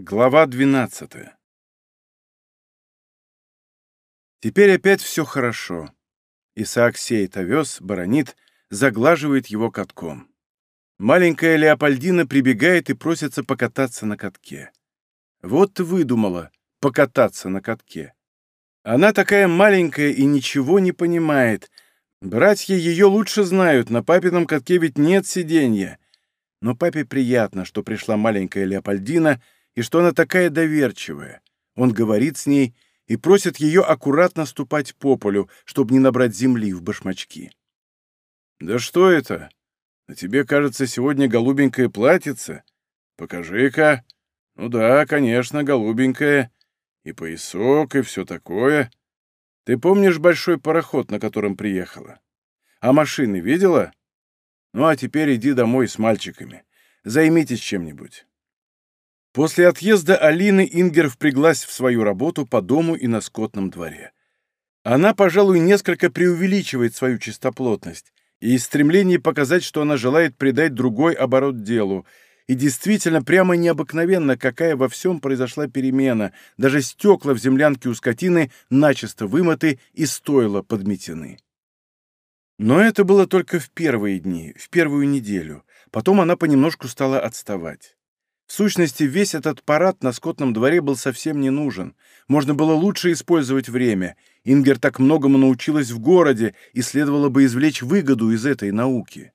Глава 12 Теперь опять все хорошо. Исаак сеет овес, баронит, заглаживает его катком. Маленькая Леопольдина прибегает и просится покататься на катке. Вот выдумала покататься на катке. Она такая маленькая и ничего не понимает. Братья ее лучше знают, на папином катке ведь нет сиденья. Но папе приятно, что пришла маленькая Леопольдина — и что она такая доверчивая. Он говорит с ней и просит ее аккуратно ступать по полю, чтобы не набрать земли в башмачки. «Да что это? На тебе, кажется, сегодня голубенькое платьице? Покажи-ка. Ну да, конечно, голубенькое. И поясок, и все такое. Ты помнишь большой пароход, на котором приехала? А машины видела? Ну а теперь иди домой с мальчиками. Займитесь чем-нибудь. После отъезда Алины Ингер впряглась в свою работу по дому и на скотном дворе. Она, пожалуй, несколько преувеличивает свою чистоплотность и из стремления показать, что она желает придать другой оборот делу, и действительно прямо необыкновенно, какая во всем произошла перемена, даже стекла в землянке у скотины начисто вымыты и стоило подметены. Но это было только в первые дни, в первую неделю. Потом она понемножку стала отставать. В сущности, весь этот парад на скотном дворе был совсем не нужен. Можно было лучше использовать время. Ингер так многому научилась в городе, и следовало бы извлечь выгоду из этой науки.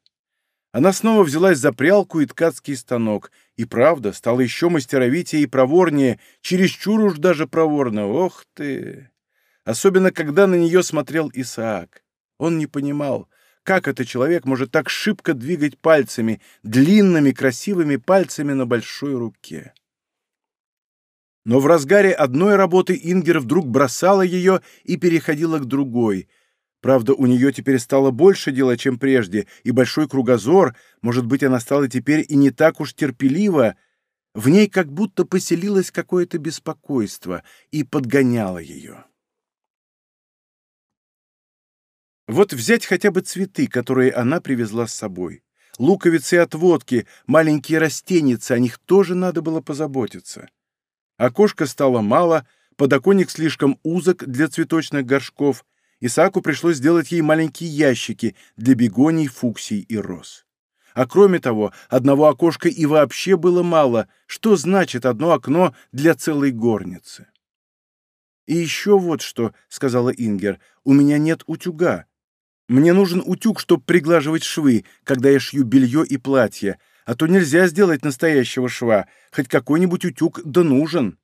Она снова взялась за прялку и ткацкий станок, и правда, стала еще мастеровитее и проворнее, чересчур уж даже проворно. Ох ты! Особенно, когда на нее смотрел Исаак. Он не понимал, как этот человек может так шибко двигать пальцами, длинными красивыми пальцами на большой руке? Но в разгаре одной работы Ингер вдруг бросала ее и переходила к другой. Правда, у нее теперь стало больше дела, чем прежде, и большой кругозор, может быть, она стала теперь и не так уж терпелива. В ней как будто поселилось какое-то беспокойство и подгоняло ее. Вот взять хотя бы цветы, которые она привезла с собой. Луковицы и отводки, маленькие растеницы, о них тоже надо было позаботиться. Окошко стало мало, подоконник слишком узок для цветочных горшков, Исааку пришлось сделать ей маленькие ящики для бегоний, фуксий и роз. А кроме того, одного окошка и вообще было мало. Что значит одно окно для целой горницы? «И еще вот что», — сказала Ингер, — «у меня нет утюга. Мне нужен утюг, чтобы приглаживать швы, когда я шью белье и платье, а то нельзя сделать настоящего шва, хоть какой-нибудь утюг да нужен.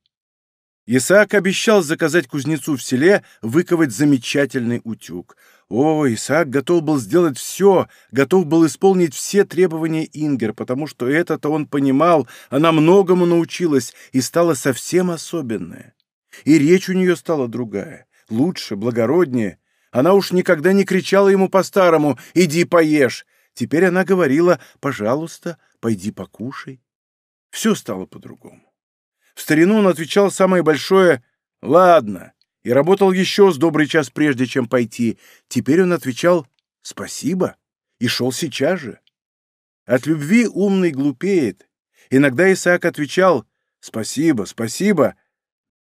Исаак обещал заказать кузнецу в селе выковать замечательный утюг. О, Исаак готов был сделать все, готов был исполнить все требования Ингер, потому что это-то он понимал, она многому научилась и стала совсем особенная. И речь у нее стала другая, лучше, благороднее, она уж никогда не кричала ему по-старому «иди поешь». Теперь она говорила «пожалуйста, пойди покушай». Все стало по-другому. В старину он отвечал самое большое «ладно» и работал еще с добрый час прежде, чем пойти. Теперь он отвечал «спасибо» и шел сейчас же. От любви умный глупеет. Иногда Исаак отвечал «спасибо, спасибо»,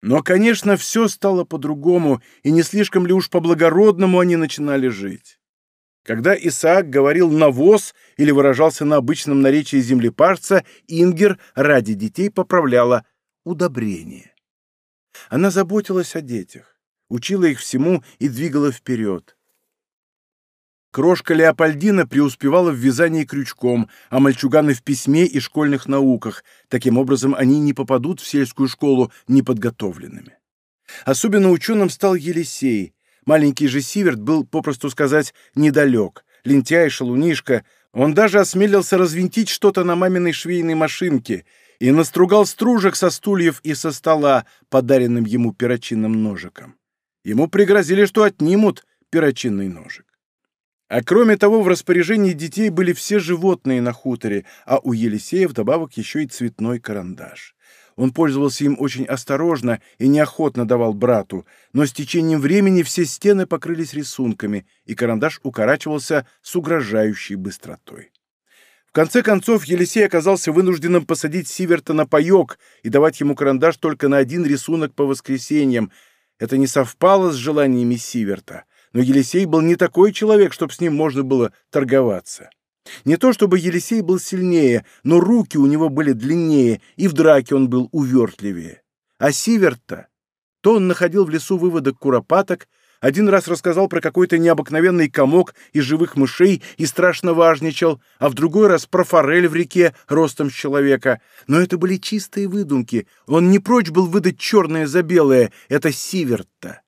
но, конечно, все стало по-другому, и не слишком ли уж по-благородному они начинали жить. Когда Исаак говорил «навоз» или выражался на обычном наречии землепарца, Ингер ради детей поправляла «удобрение». Она заботилась о детях, учила их всему и двигала вперед. Крошка Леопольдина преуспевала в вязании крючком, а мальчуганы в письме и школьных науках. Таким образом, они не попадут в сельскую школу неподготовленными. Особенно ученым стал Елисей. Маленький же Сиверт был, попросту сказать, недалек. Лентяй, шалунишка. Он даже осмелился развинтить что-то на маминой швейной машинке и настругал стружек со стульев и со стола, подаренным ему перочинным ножиком. Ему пригрозили, что отнимут перочинный ножик. А кроме того, в распоряжении детей были все животные на хуторе, а у Елисея вдобавок еще и цветной карандаш. Он пользовался им очень осторожно и неохотно давал брату, но с течением времени все стены покрылись рисунками, и карандаш укорачивался с угрожающей быстротой. В конце концов, Елисей оказался вынужденным посадить Сиверта на паёк и давать ему карандаш только на один рисунок по воскресеньям. Это не совпало с желаниями Сиверта, но Елисей был не такой человек, чтобы с ним можно было торговаться. Не то чтобы Елисей был сильнее, но руки у него были длиннее, и в драке он был увертливее. А Сиверт-то, то он находил в лесу выводок куропаток, один раз рассказал про какой-то необыкновенный комок из живых мышей и страшно важничал, а в другой раз про форель в реке ростом с человека. Но это были чистые выдумки. Он не прочь был выдать черное за белое. Это Сиверт-то.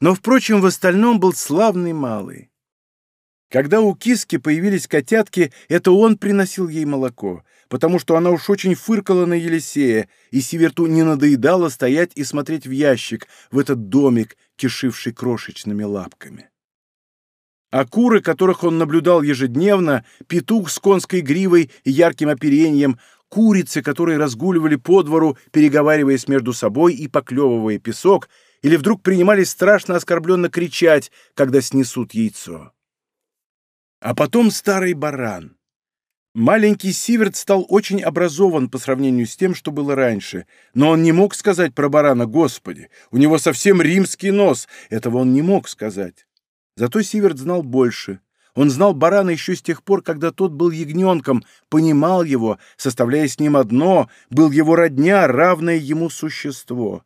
Но, впрочем, в остальном был славный малый. Когда у киски появились котятки, это он приносил ей молоко, потому что она уж очень фыркала на Елисея, и Сиверту не надоедало стоять и смотреть в ящик, в этот домик, кишивший крошечными лапками. А куры, которых он наблюдал ежедневно, петух с конской гривой и ярким оперением, курицы, которые разгуливали по двору, переговариваясь между собой и поклевывая песок, или вдруг принимались страшно оскорбленно кричать, когда снесут яйцо. А потом старый баран. Маленький Сиверт стал очень образован по сравнению с тем, что было раньше, но он не мог сказать про барана «Господи, у него совсем римский нос», этого он не мог сказать. Зато Сиверт знал больше. Он знал барана еще с тех пор, когда тот был ягненком, понимал его, составляя с ним одно, был его родня, равное ему существо.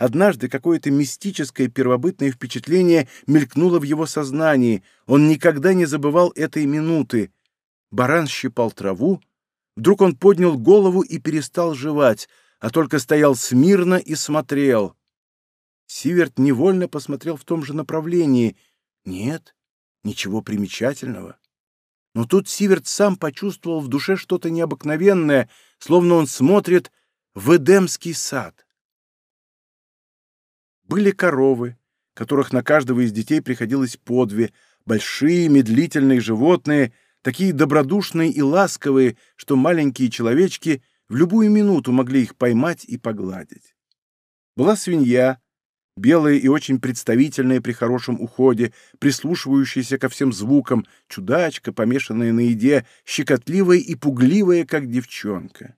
Однажды какое-то мистическое первобытное впечатление мелькнуло в его сознании. Он никогда не забывал этой минуты. Баран щипал траву. Вдруг он поднял голову и перестал жевать, а только стоял смирно и смотрел. Сиверт невольно посмотрел в том же направлении. Нет, ничего примечательного. Но тут Сиверт сам почувствовал в душе что-то необыкновенное, словно он смотрит в Эдемский сад. Были коровы, которых на каждого из детей приходилось по две, большие, медлительные животные, такие добродушные и ласковые, что маленькие человечки в любую минуту могли их поймать и погладить. Была свинья, белая и очень представительная при хорошем уходе, прислушивающаяся ко всем звукам, чудачка, помешанная на еде, щекотливая и пугливая, как девчонка.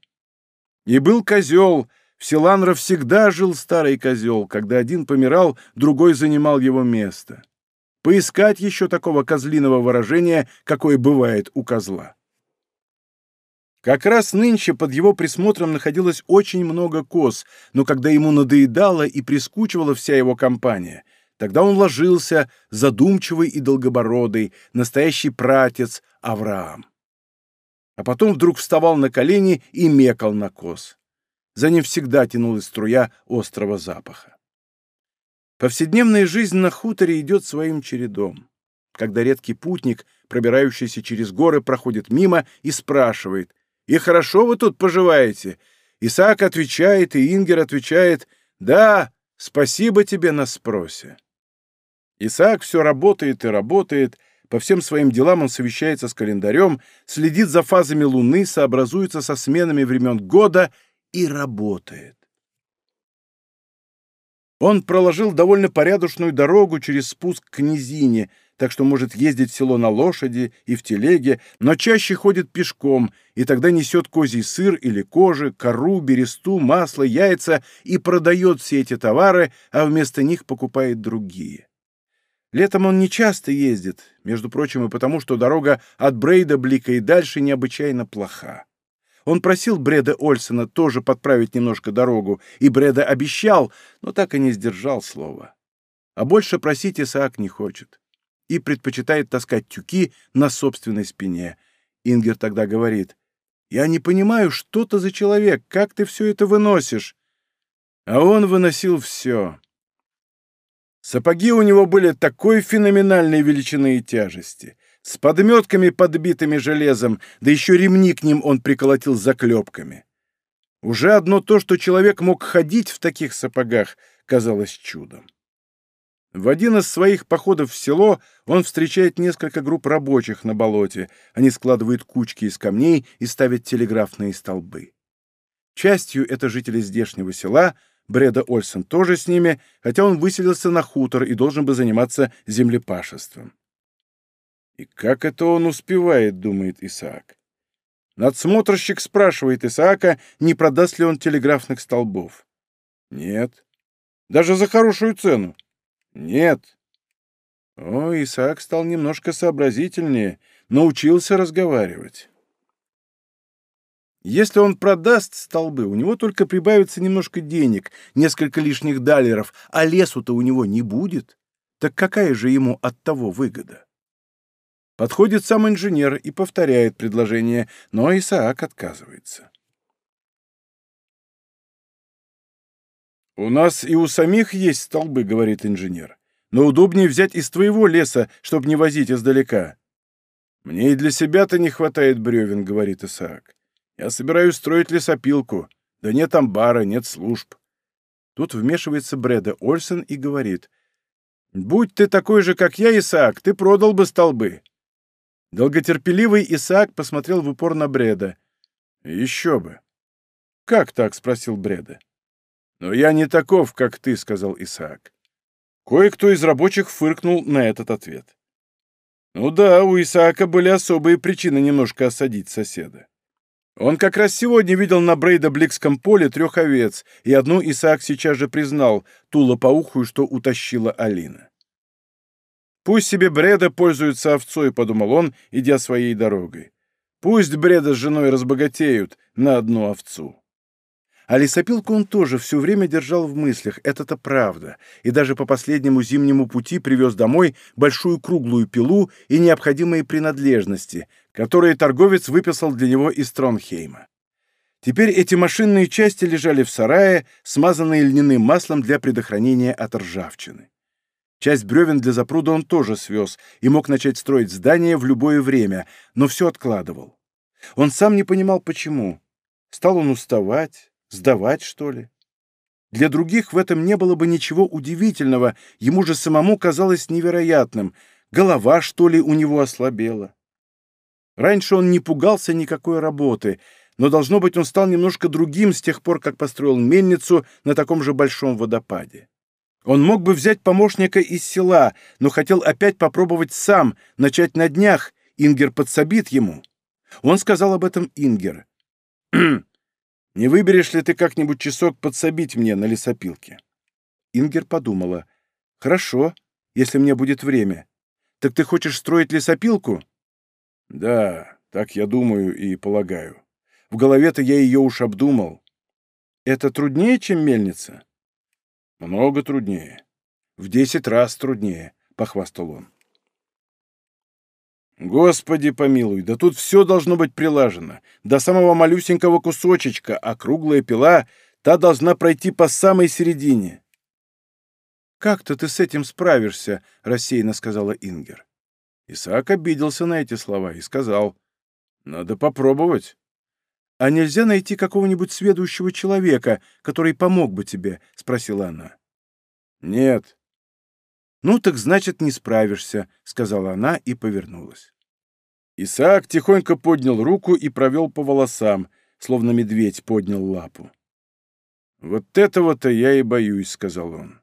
И был козел — в Силанро всегда жил старый козел. Когда один помирал, другой занимал его место. Поискать еще такого козлиного выражения, какое бывает у козла. Как раз нынче под его присмотром находилось очень много коз, но когда ему надоедала и прискучивала вся его компания, тогда он ложился, задумчивый и долгобородый, настоящий пратец Авраам. А потом вдруг вставал на колени и мекал на коз. За ним всегда тянулась струя острого запаха. Повседневная жизнь на хуторе идет своим чередом. Когда редкий путник, пробирающийся через горы, проходит мимо и спрашивает, «И хорошо вы тут поживаете?» Исаак отвечает, и Ингер отвечает, «Да, спасибо тебе на спросе». Исаак все работает и работает, по всем своим делам он совещается с календарем, следит за фазами Луны, сообразуется со сменами времен года и работает. Он проложил довольно порядочную дорогу через спуск к низине, так что может ездить в село на лошади и в телеге, но чаще ходит пешком, и тогда несет козий сыр или кожи, кору, бересту, масло, яйца и продает все эти товары, а вместо них покупает другие. Летом он не часто ездит, между прочим, и потому, что дорога от Брейда Блика и дальше необычайно плоха. Он просил Бреда Ольсона тоже подправить немножко дорогу, и Бреда обещал, но так и не сдержал слова. А больше просить Исаак не хочет. И предпочитает таскать тюки на собственной спине. Ингер тогда говорит, «Я не понимаю, что ты за человек, как ты все это выносишь?» А он выносил все. Сапоги у него были такой феноменальной величины и тяжести — с подметками, подбитыми железом, да еще ремни к ним он приколотил заклепками. Уже одно то, что человек мог ходить в таких сапогах, казалось чудом. В один из своих походов в село он встречает несколько групп рабочих на болоте. Они складывают кучки из камней и ставят телеграфные столбы. Частью это жители здешнего села, Бреда Ольсен тоже с ними, хотя он выселился на хутор и должен бы заниматься землепашеством. И как это он успевает, думает Исаак. Надсмотрщик спрашивает Исаака, не продаст ли он телеграфных столбов. Нет. Даже за хорошую цену. Нет. О, Исаак стал немножко сообразительнее, научился разговаривать. Если он продаст столбы, у него только прибавится немножко денег, несколько лишних далеров, а лесу-то у него не будет. Так какая же ему от того выгода? Подходит сам инженер и повторяет предложение, но Исаак отказывается. «У нас и у самих есть столбы», — говорит инженер. «Но удобнее взять из твоего леса, чтобы не возить издалека». «Мне и для себя-то не хватает бревен», — говорит Исаак. «Я собираюсь строить лесопилку. Да нет амбара, нет служб». Тут вмешивается Бреда Ольсен и говорит. «Будь ты такой же, как я, Исаак, ты продал бы столбы». Долготерпеливый Исаак посмотрел в упор на Бреда. «Еще бы». «Как так?» — спросил Бреда. «Но я не таков, как ты», — сказал Исаак. Кое-кто из рабочих фыркнул на этот ответ. Ну да, у Исаака были особые причины немножко осадить соседа. Он как раз сегодня видел на Брейда-Бликском поле трех овец, и одну Исаак сейчас же признал, ту лопоухую, что утащила Алина. «Пусть себе Бреда пользуется овцой», — подумал он, идя своей дорогой. «Пусть Бреда с женой разбогатеют на одну овцу». А лесопилку он тоже все время держал в мыслях, это-то правда, и даже по последнему зимнему пути привез домой большую круглую пилу и необходимые принадлежности, которые торговец выписал для него из Тронхейма. Теперь эти машинные части лежали в сарае, смазанные льняным маслом для предохранения от ржавчины. Часть бревен для запруда он тоже свез и мог начать строить здание в любое время, но все откладывал. Он сам не понимал, почему. Стал он уставать, Сдавать, что ли? Для других в этом не было бы ничего удивительного, ему же самому казалось невероятным. Голова, что ли, у него ослабела. Раньше он не пугался никакой работы, но, должно быть, он стал немножко другим с тех пор, как построил мельницу на таком же большом водопаде. Он мог бы взять помощника из села, но хотел опять попробовать сам, начать на днях, Ингер подсобит ему. Он сказал об этом Ингер. Не выберешь ли ты как-нибудь часок подсобить мне на лесопилке?» Ингер подумала. «Хорошо, если мне будет время. Так ты хочешь строить лесопилку?» «Да, так я думаю и полагаю. В голове-то я ее уж обдумал. Это труднее, чем мельница?» «Много труднее. В десять раз труднее», — похвастал он. Господи помилуй, да тут все должно быть прилажено, до самого малюсенького кусочечка, а круглая пила, та должна пройти по самой середине. «Как-то ты с этим справишься», — рассеянно сказала Ингер. Исаак обиделся на эти слова и сказал, «Надо попробовать». «А нельзя найти какого-нибудь сведущего человека, который помог бы тебе?» — спросила она. «Нет, «Ну, так значит, не справишься», — сказала она и повернулась. Исаак тихонько поднял руку и провел по волосам, словно медведь поднял лапу. «Вот этого-то я и боюсь», — сказал он.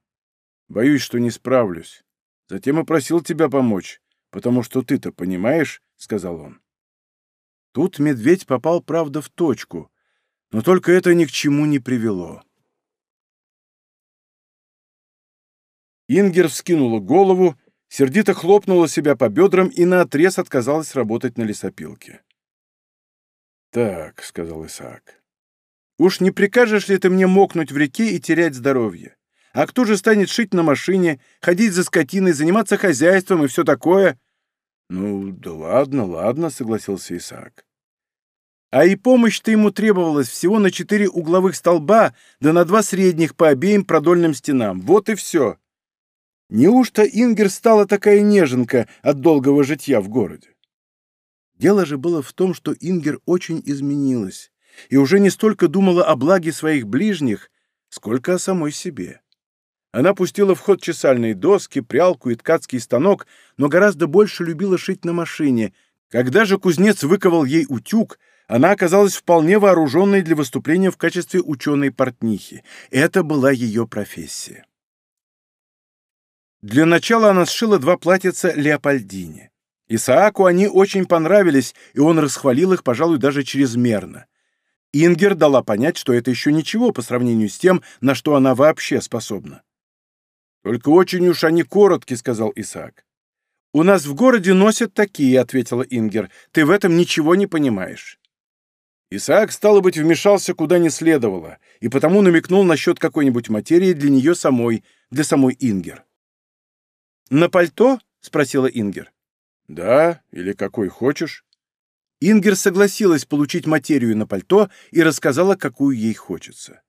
«Боюсь, что не справлюсь. Затем и просил тебя помочь, потому что ты-то понимаешь», — сказал он. Тут медведь попал, правда, в точку, но только это ни к чему не привело. Ингер вскинула голову, сердито хлопнула себя по бедрам и наотрез отказалась работать на лесопилке. «Так», — сказал Исаак, — «уж не прикажешь ли ты мне мокнуть в реке и терять здоровье? А кто же станет шить на машине, ходить за скотиной, заниматься хозяйством и все такое?» «Ну, да ладно, ладно», — согласился Исаак. А и помощь-то ему требовалась всего на четыре угловых столба, да на два средних по обеим продольным стенам. Вот и все. Неужто Ингер стала такая неженка от долгого житья в городе? Дело же было в том, что Ингер очень изменилась и уже не столько думала о благе своих ближних, сколько о самой себе. Она пустила в ход чесальные доски, прялку и ткацкий станок, но гораздо больше любила шить на машине. Когда же кузнец выковал ей утюг, она оказалась вполне вооруженной для выступления в качестве ученой-портнихи. Это была ее профессия. Для начала она сшила два платьица Леопольдине. Исааку они очень понравились, и он расхвалил их, пожалуй, даже чрезмерно. Ингер дала понять, что это еще ничего по сравнению с тем, на что она вообще способна. «Только очень уж они коротки», — сказал Исаак. «У нас в городе носят такие», — ответила Ингер. «Ты в этом ничего не понимаешь». Исаак, стало быть, вмешался куда не следовало, и потому намекнул насчет какой-нибудь материи для нее самой, для самой Ингер. «На пальто?» — спросила Ингер. «Да, или какой хочешь». Ингер согласилась получить материю на пальто и рассказала, какую ей хочется.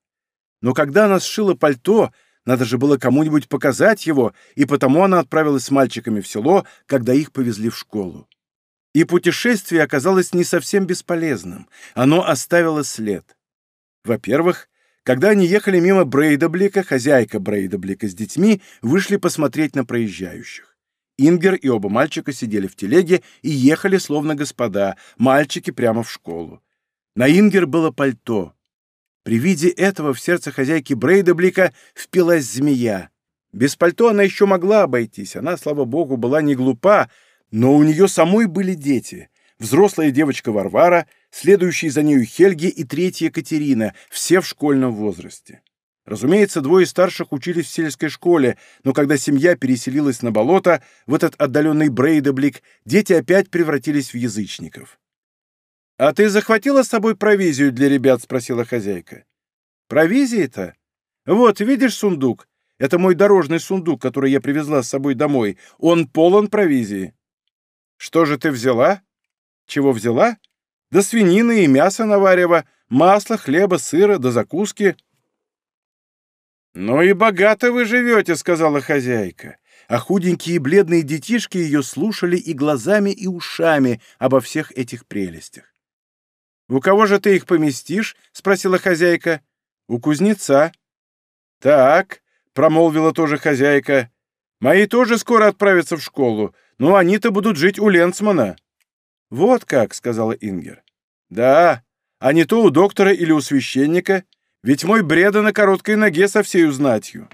Но когда она сшила пальто, надо же было кому-нибудь показать его, и потому она отправилась с мальчиками в село, когда их повезли в школу. И путешествие оказалось не совсем бесполезным. Оно оставило след. Во-первых, когда они ехали мимо Брейдаблика, хозяйка Брейдаблика с детьми вышли посмотреть на проезжающих. Ингер и оба мальчика сидели в телеге и ехали словно господа, мальчики прямо в школу. На Ингер было пальто. При виде этого в сердце хозяйки Брейдаблика впилась змея. Без пальто она еще могла обойтись, она, слава богу, была не глупа, но у нее самой были дети. Взрослая девочка Варвара, следующая за нею Хельги и третья Катерина, все в школьном возрасте. Разумеется, двое старших учились в сельской школе, но когда семья переселилась на болото, в этот отдаленный Брейдаблик, дети опять превратились в язычников. «А ты захватила с собой провизию для ребят?» — спросила хозяйка. «Провизии-то? Вот, видишь сундук? Это мой дорожный сундук, который я привезла с собой домой. Он полон провизии». «Что же ты взяла?» «Чего взяла?» «Да свинины и мясо наварево, масло, хлеба, сыра, да закуски». «Ну и богато вы живете», — сказала хозяйка. А худенькие и бледные детишки ее слушали и глазами, и ушами обо всех этих прелестях. «У кого же ты их поместишь?» — спросила хозяйка. «У кузнеца». «Так», — промолвила тоже хозяйка, — «мои тоже скоро отправятся в школу, но они-то будут жить у Ленцмана». «Вот как», — сказала Ингер. «Да, а не то у доктора или у священника, ведь мой бреда на короткой ноге со всею знатью».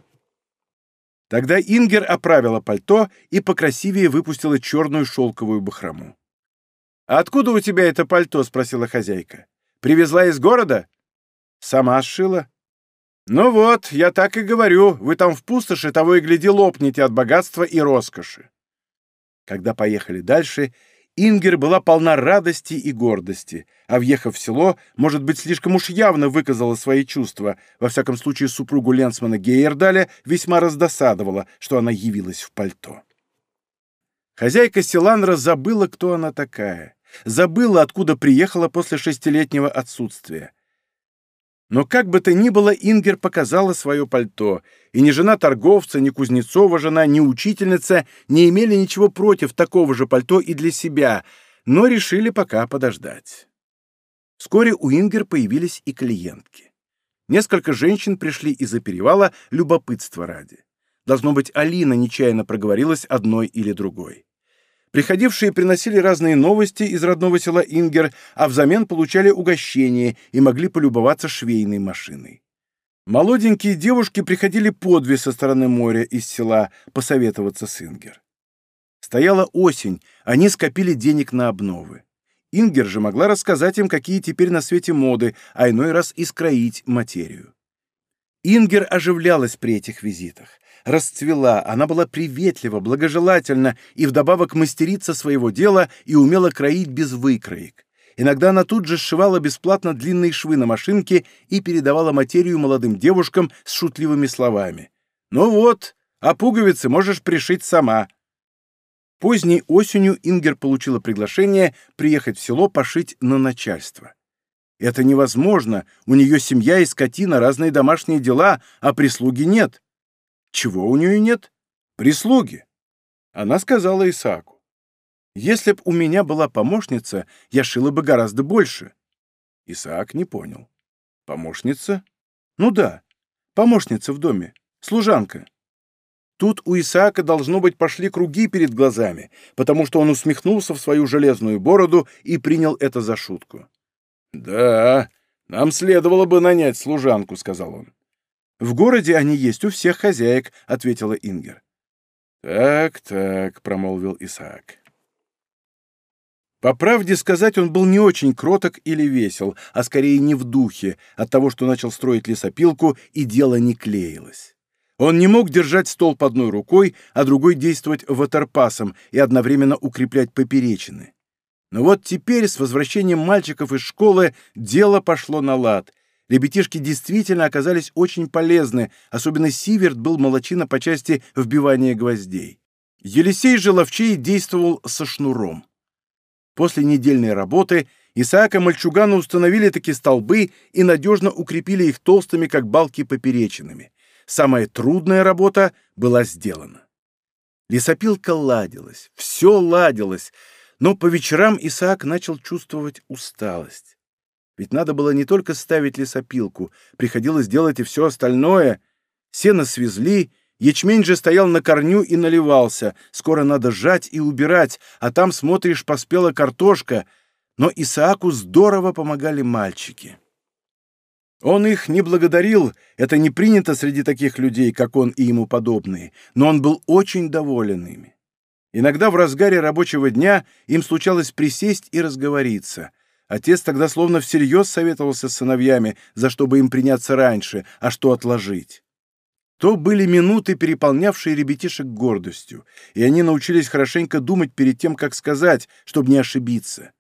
Тогда Ингер оправила пальто и покрасивее выпустила черную шелковую бахрому. «Откуда у тебя это пальто?» — спросила хозяйка. «Привезла из города?» «Сама сшила». «Ну вот, я так и говорю, вы там в пустоши того и гляди лопнете от богатства и роскоши». Когда поехали дальше, Ингер была полна радости и гордости, а, въехав в село, может быть, слишком уж явно выказала свои чувства. Во всяком случае, супругу Ленсмана Гейердаля весьма раздосадовала, что она явилась в пальто. Хозяйка Селанра забыла, кто она такая. Забыла, откуда приехала после шестилетнего отсутствия. Но как бы то ни было, Ингер показала свое пальто, и ни жена торговца, ни Кузнецова жена, ни учительница не имели ничего против такого же пальто и для себя, но решили пока подождать. Вскоре у Ингер появились и клиентки. Несколько женщин пришли из-за перевала любопытства ради. Должно быть, Алина нечаянно проговорилась одной или другой. Приходившие приносили разные новости из родного села Ингер, а взамен получали угощение и могли полюбоваться швейной машиной. Молоденькие девушки приходили по две со стороны моря из села посоветоваться с Ингер. Стояла осень, они скопили денег на обновы. Ингер же могла рассказать им, какие теперь на свете моды, а иной раз и скроить материю. Ингер оживлялась при этих визитах расцвела, она была приветлива, благожелательна и вдобавок мастерица своего дела и умела кроить без выкроек. Иногда она тут же сшивала бесплатно длинные швы на машинке и передавала материю молодым девушкам с шутливыми словами. «Ну вот, а пуговицы можешь пришить сама». Поздней осенью Ингер получила приглашение приехать в село пошить на начальство. Это невозможно, у нее семья и скотина, разные домашние дела, а прислуги нет. Чего у нее нет? Прислуги. Она сказала Исааку. Если б у меня была помощница, я шила бы гораздо больше. Исаак не понял. Помощница? Ну да, помощница в доме, служанка. Тут у Исаака, должно быть, пошли круги перед глазами, потому что он усмехнулся в свою железную бороду и принял это за шутку. «Да, нам следовало бы нанять служанку», — сказал он. В городе они есть у всех хозяек», — ответила Ингер. «Так, так», — промолвил Исаак. По правде сказать, он был не очень кроток или весел, а скорее не в духе, от того, что начал строить лесопилку, и дело не клеилось. Он не мог держать стол под одной рукой, а другой действовать ватерпасом и одновременно укреплять поперечины. Но вот теперь, с возвращением мальчиков из школы, дело пошло на лад. Ребятишки действительно оказались очень полезны, особенно Сиверт был молочина по части вбивания гвоздей. Елисей же ловчей действовал со шнуром. После недельной работы Исаака Мальчугана установили такие столбы и надежно укрепили их толстыми, как балки, поперечинами. Самая трудная работа была сделана. Лесопилка ладилась, все ладилось, но по вечерам Исаак начал чувствовать усталость. Ведь надо было не только ставить лесопилку, приходилось делать и все остальное. Сено свезли, Ячмень же стоял на корню и наливался. Скоро надо жать и убирать, а там, смотришь, поспела картошка. Но Исааку здорово помогали мальчики. Он их не благодарил, это не принято среди таких людей, как он и ему подобные, но он был очень доволен ими. Иногда в разгаре рабочего дня им случалось присесть и разговориться. Отец тогда словно всерьез советовался с сыновьями, за что бы им приняться раньше, а что отложить. То были минуты, переполнявшие ребятишек гордостью, и они научились хорошенько думать перед тем, как сказать, чтобы не ошибиться.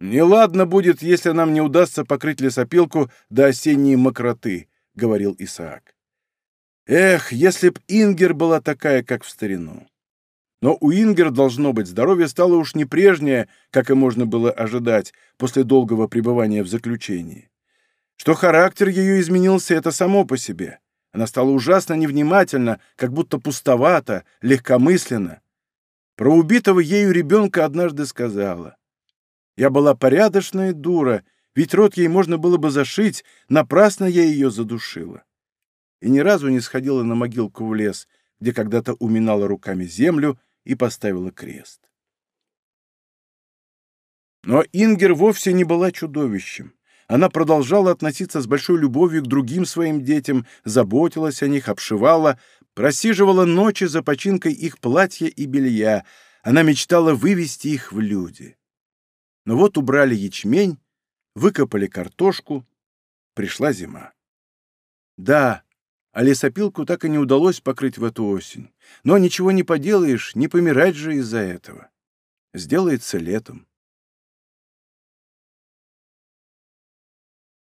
«Неладно будет, если нам не удастся покрыть лесопилку до осенней мокроты», — говорил Исаак. «Эх, если б Ингер была такая, как в старину!» Но у Ингер, должно быть, здоровье стало уж не прежнее, как и можно было ожидать после долгого пребывания в заключении. Что характер ее изменился, это само по себе. Она стала ужасно невнимательна, как будто пустовата, легкомысленно. Про убитого ею ребенка однажды сказала. «Я была порядочная дура, ведь рот ей можно было бы зашить, напрасно я ее задушила». И ни разу не сходила на могилку в лес, где когда-то уминала руками землю и поставила крест. Но Ингер вовсе не была чудовищем. Она продолжала относиться с большой любовью к другим своим детям, заботилась о них, обшивала, просиживала ночи за починкой их платья и белья. Она мечтала вывести их в люди. Но вот убрали ячмень, выкопали картошку, пришла зима. Да, а лесопилку так и не удалось покрыть в эту осень. Но ничего не поделаешь, не помирать же из-за этого. Сделается летом.